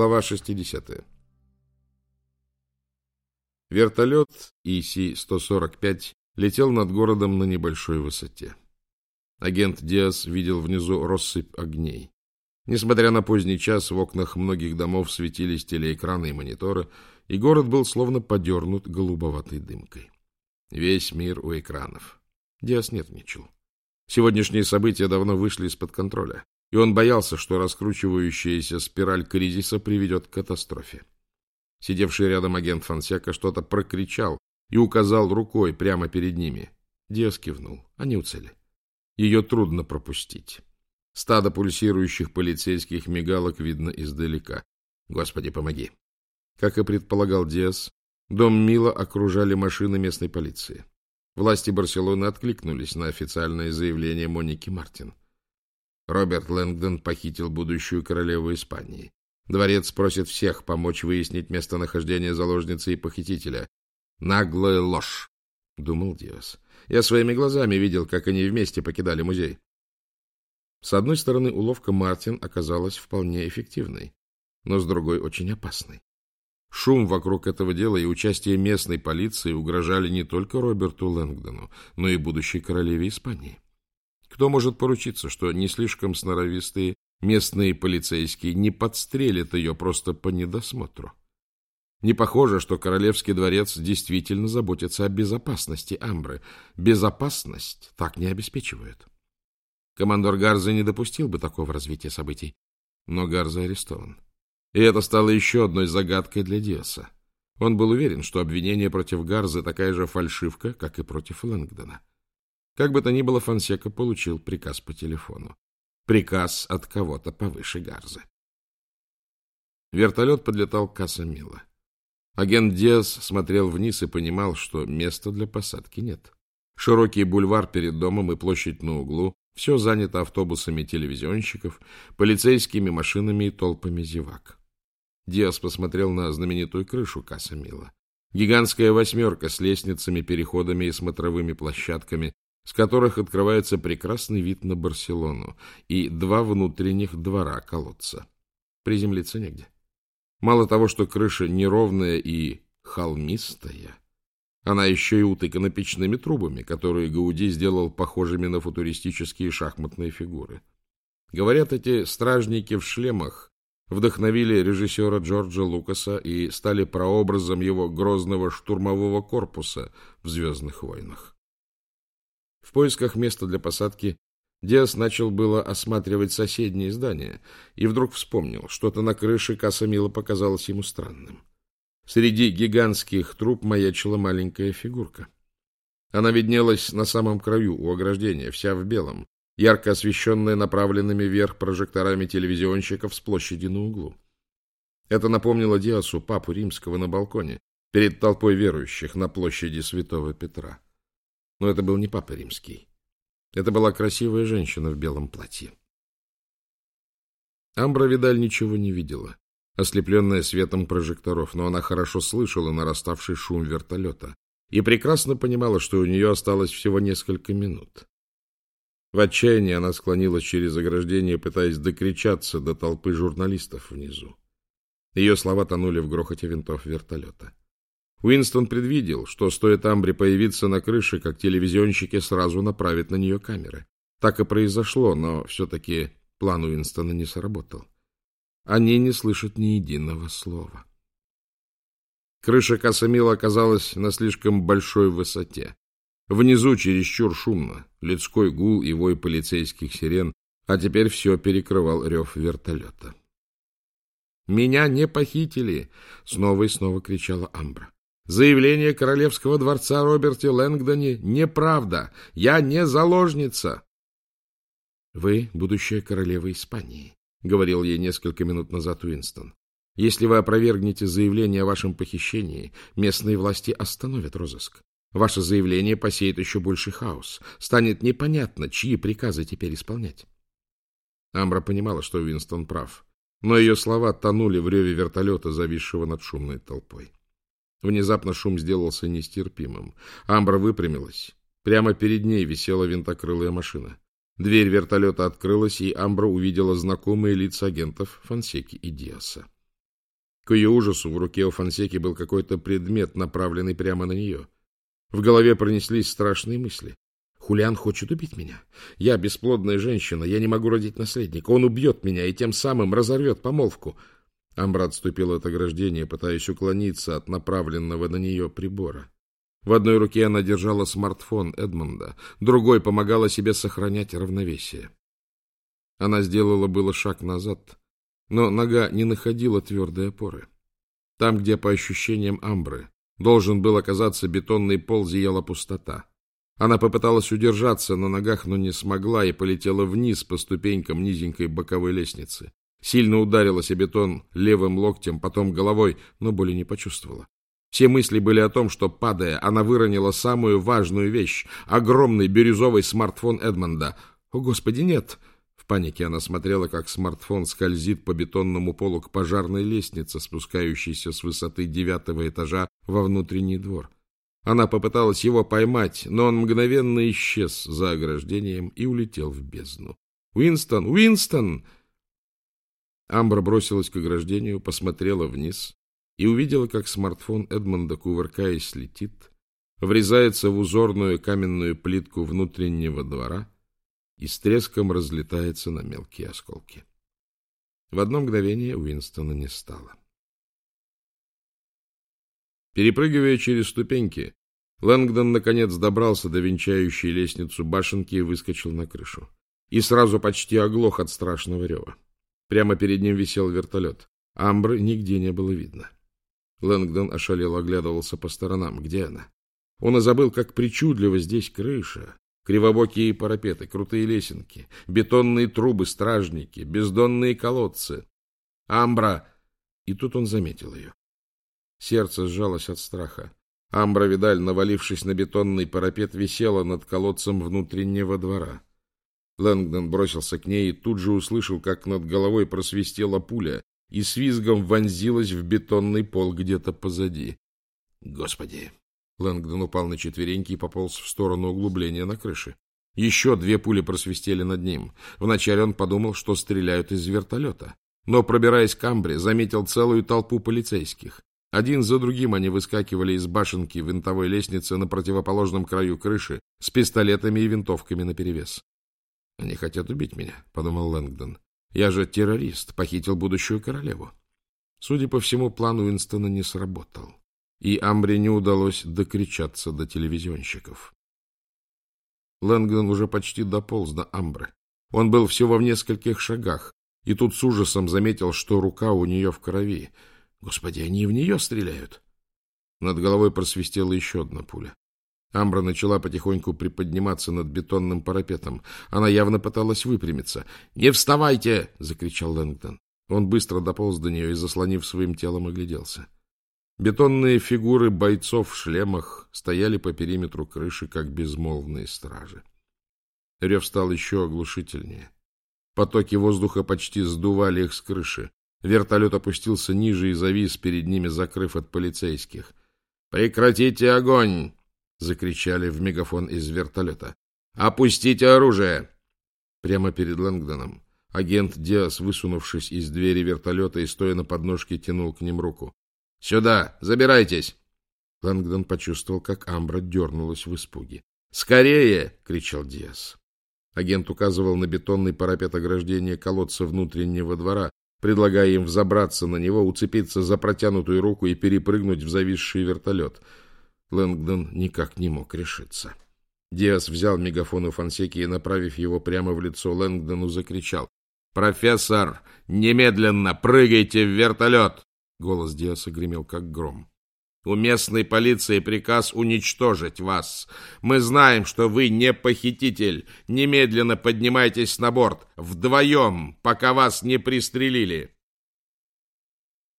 Глава 60. Вертолет ИС-145 летел над городом на небольшой высоте. Агент Диас видел внизу россыпь огней. Несмотря на поздний час, в окнах многих домов светились телеэкраны и мониторы, и город был словно подернут голубоватой дымкой. Весь мир у экранов. Диас нервничал. Сегодняшние события давно вышли из-под контроля и он боялся, что раскручивающаяся спираль кризиса приведет к катастрофе. Сидевший рядом агент Фансека что-то прокричал и указал рукой прямо перед ними. Диас кивнул. Они у цели. Ее трудно пропустить. Стадо пульсирующих полицейских мигалок видно издалека. Господи, помоги. Как и предполагал Диас, дом Мила окружали машины местной полиции. Власти Барселоны откликнулись на официальное заявление Моники Мартин. Роберт Лэнгдон похитил будущую королеву Испании. Дворец просит всех помочь выяснить местонахождение заложницы и похитителя. Наглая ложь, — думал Диас. Я своими глазами видел, как они вместе покидали музей. С одной стороны, уловка Мартин оказалась вполне эффективной, но с другой очень опасной. Шум вокруг этого дела и участие местной полиции угрожали не только Роберту Лэнгдону, но и будущей королеве Испании. Кто может поручиться, что не слишком сноровистые местные полицейские не подстрелят ее просто по недосмотру? Не похоже, что Королевский дворец действительно заботится о безопасности Амбры. Безопасность так не обеспечивают. Командор Гарза не допустил бы такого развития событий, но Гарза арестован. И это стало еще одной загадкой для Диаса. Он был уверен, что обвинение против Гарзы такая же фальшивка, как и против Лэнгдона. Как бы то ни было, Фансека получил приказ по телефону. Приказ от кого-то повыше Гарзы. Вертолет подлетал к Касамила. Агент Диас смотрел вниз и понимал, что места для посадки нет. Широкий бульвар перед домом и площадь на углу — все занято автобусами телевизионщиков, полицейскими машинами и толпами зевак. Диас посмотрел на знаменитую крышу Касамила. Гигантская восьмерка с лестницами, переходами и смотровыми площадками, с которых открывается прекрасный вид на Барселону и два внутренних двора колодца. Приземлиться негде. Мало того, что крыша неровная и холмистая, она еще и утыкана печными трубами, которые Гауди сделал похожими на футуристические шахматные фигуры. Говорят, эти стражники в шлемах вдохновили режиссера Джорджа Лукаса и стали прообразом его грозного штурмового корпуса в «Звездных войнах». В поисках места для посадки Диас начал было осматривать соседние здания и вдруг вспомнил, что-то на крыше Касамила показалось ему странным. Среди гигантских труб маячила маленькая фигурка. Она виднелась на самом краю у ограждения, вся в белом, ярко освещенная направленными вверх прожекторами телевизионщиков с площади на углу. Это напомнило Диасу папу римского на балконе, перед толпой верующих на площади Святого Петра. Но это был не папа римский. Это была красивая женщина в белом платье. Амбра Видаль ничего не видела, ослепленная светом прожекторов, но она хорошо слышала нараставший шум вертолета и прекрасно понимала, что у нее осталось всего несколько минут. В отчаянии она склонилась через ограждение, пытаясь докричаться до толпы журналистов внизу. Ее слова тонули в грохоте винтов вертолета. Уинстон предвидел, что стоит Амбре появиться на крыше, как телевизионщики сразу направят на нее камеры. Так и произошло, но все-таки план Уинстона не сработал. Они не слышат ни единого слова. Крыша Касамила оказалась на слишком большой высоте. Внизу чересчур шумно, людской гул и вой полицейских сирен, а теперь все перекрывал рев вертолета. «Меня не похитили!» — снова и снова кричала Амбра. Заявление королевского дворца Роберте Лэнгдоне неправда. Я не заложница. — Вы будущая королева Испании, — говорил ей несколько минут назад Уинстон. — Если вы опровергнете заявление о вашем похищении, местные власти остановят розыск. Ваше заявление посеет еще больший хаос. Станет непонятно, чьи приказы теперь исполнять. Амбра понимала, что Уинстон прав, но ее слова тонули в реве вертолета, зависшего над шумной толпой. Внезапно шум сделался нестерпимым. Амбра выпрямилась. Прямо перед ней висела винтокрылая машина. Дверь вертолета открылась, и Амбра увидела знакомые лица агентов Фансеки и Диаса. К ее ужасу в руке у Фансеки был какой-то предмет, направленный прямо на нее. В голове пронеслись страшные мысли. Хулиан хочет убить меня. Я бесплодная женщина, я не могу родить наследника. Он убьет меня и тем самым разорвет помолвку. Амбра отступила от ограждения, пытаясь уклониться от направленного на нее прибора. В одной руке она держала смартфон Эдмонда, другой помогала себе сохранять равновесие. Она сделала было шаг назад, но нога не находила твердой опоры. Там, где, по ощущениям Амбры, должен был оказаться бетонный пол, зияла пустота. Она попыталась удержаться на ногах, но не смогла и полетела вниз по ступенькам низенькой боковой лестницы. Сильно ударилась о бетон левым локтем, потом головой, но боли не почувствовала. Все мысли были о том, что, падая, она выронила самую важную вещь — огромный бирюзовый смартфон Эдмонда. «О, Господи, нет!» В панике она смотрела, как смартфон скользит по бетонному полу к пожарной лестнице, спускающейся с высоты девятого этажа во внутренний двор. Она попыталась его поймать, но он мгновенно исчез за ограждением и улетел в бездну. «Уинстон! Уинстон!» Амбра бросилась к ограждению, посмотрела вниз и увидела, как смартфон Эдмонда, кувыркаясь, летит, врезается в узорную каменную плитку внутреннего двора и с треском разлетается на мелкие осколки. В одно мгновение Уинстона не стало. Перепрыгивая через ступеньки, Лэнгдон наконец добрался до венчающей лестницу башенки и выскочил на крышу. И сразу почти оглох от страшного рева. Прямо перед ним висел вертолет. Амбры нигде не было видно. Лэнгдон ошалел оглядывался по сторонам. Где она? Он и забыл, как причудливо здесь крыша. Кривобокие парапеты, крутые лесенки, бетонные трубы, стражники, бездонные колодцы. Амбра! И тут он заметил ее. Сердце сжалось от страха. Амбра Видаль, навалившись на бетонный парапет, висела над колодцем внутреннего двора. Лэнгдон бросился к ней и тут же услышал, как над головой просвистела пуля и с визгом вонзилась в бетонный пол где-то позади. Господи! Лэнгдон упал на четвереньки и пополз в сторону углубления на крыше. Еще две пули просвистели над ним. Вначале он подумал, что стреляют из вертолета. Но, пробираясь к Амбре, заметил целую толпу полицейских. Один за другим они выскакивали из башенки винтовой лестницы на противоположном краю крыши с пистолетами и винтовками наперевес. «Они хотят убить меня», — подумал Лэнгдон. «Я же террорист, похитил будущую королеву». Судя по всему, план Уинстона не сработал, и Амбре не удалось докричаться до телевизионщиков. Лэнгдон уже почти дополз до Амбры. Он был всего в нескольких шагах, и тут с ужасом заметил, что рука у нее в крови — Господи, они в нее стреляют. Над головой просвистела еще одна пуля. Амбра начала потихоньку приподниматься над бетонным парапетом. Она явно пыталась выпрямиться. «Не вставайте!» — закричал Лэнгдон. Он быстро дополз до нее и, заслонив своим телом, огляделся. Бетонные фигуры бойцов в шлемах стояли по периметру крыши, как безмолвные стражи. Рев стал еще оглушительнее. Потоки воздуха почти сдували их с крыши. Вертолет опустился ниже и завис перед ними, закрыв от полицейских. «Прекратите огонь!» — закричали в мегафон из вертолета. «Опустите оружие!» Прямо перед Лэнгдоном агент Диас, высунувшись из двери вертолета и стоя на подножке, тянул к ним руку. «Сюда! Забирайтесь!» Лэнгдон почувствовал, как Амбра дернулась в испуге. «Скорее!» — кричал Диас. Агент указывал на бетонный парапет ограждения колодца внутреннего двора, предлагая им взобраться на него, уцепиться за протянутую руку и перепрыгнуть в зависший вертолет. Лэнгдон никак не мог решиться. Диас взял мегафон у Фансеки и, направив его прямо в лицо Лэнгдону, закричал. «Профессор, немедленно прыгайте в вертолет!» Голос Диаса гремел, как гром. У местной полиции приказ уничтожить вас. Мы знаем, что вы не похититель. Немедленно поднимайтесь на борт. Вдвоем, пока вас не пристрелили.